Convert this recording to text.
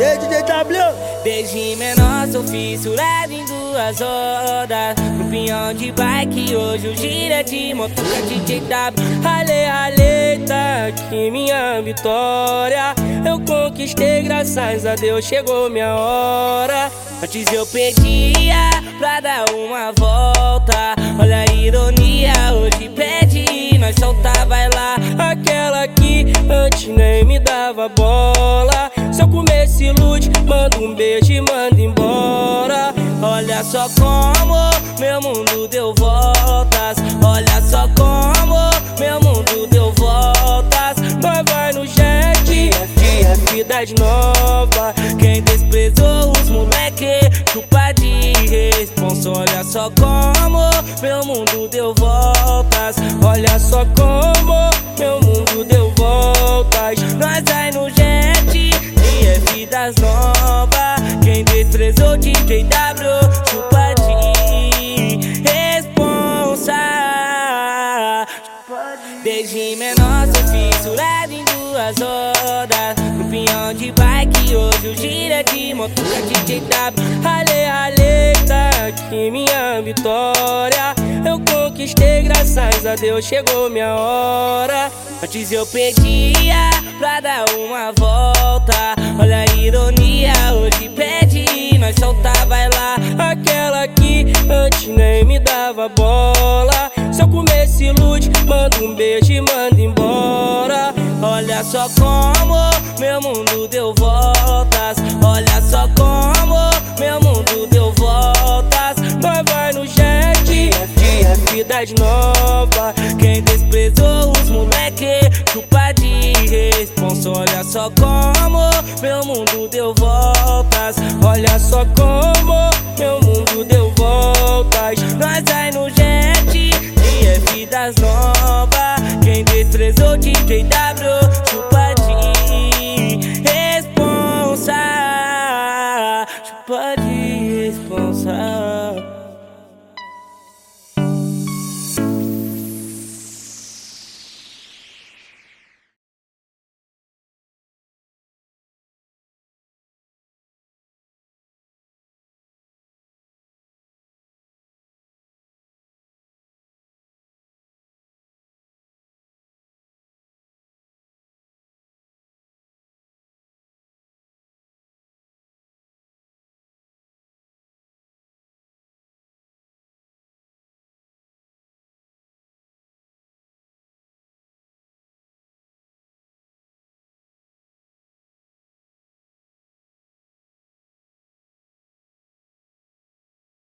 E aí, DJ W? Desde menor sou fissurado em duas rodas. No pinhão de bike, hoje o gira é de motoca DJ W. Ale, ale, tá aqui minha vitória. Eu conquistei, graças a Deus chegou minha hora. Antes eu pedia pra dar uma volta. Olha a ironia, hoje pede, nós solta, vai lá. Aquela que antes nem me dava bola Se eu comer se ilude, manda um beijo e manda embora. Olha só como meu mundo deu voltas. Olha só como meu mundo deu voltas. Nós vai no jet, FF das nova. Quem desprezou os moleque, culpa de responsa. Olha só como meu mundo deu voltas. Olha só como das nova. Quem desprezou DJ W, chupa de responsa. Desde menor sou fissurado em duas rodas. No pinhão de bike, hoje o gira de motoca DJ W. Ale, ale, tá aqui minha vitória. Eu conquistei, graças a Deus chegou minha hora. Antes eu pedia pra dar uma volta Olha a ironia, hoje pede, nós solta, vai lá. Aquela que antes nem me dava bola. Se eu comer se ilude, manda um beijo e manda embora. Olha só como meu mundo deu voltas. Olha só como meu mundo deu voltas. Nós vai no jet, FF das nova. Quem responsa, olha só como meu mundo deu voltas. Olha só como meu mundo deu voltas. Nós aí no jet, é DF das nova. Quem desprezou DJ W, chupa de responsa. Chupa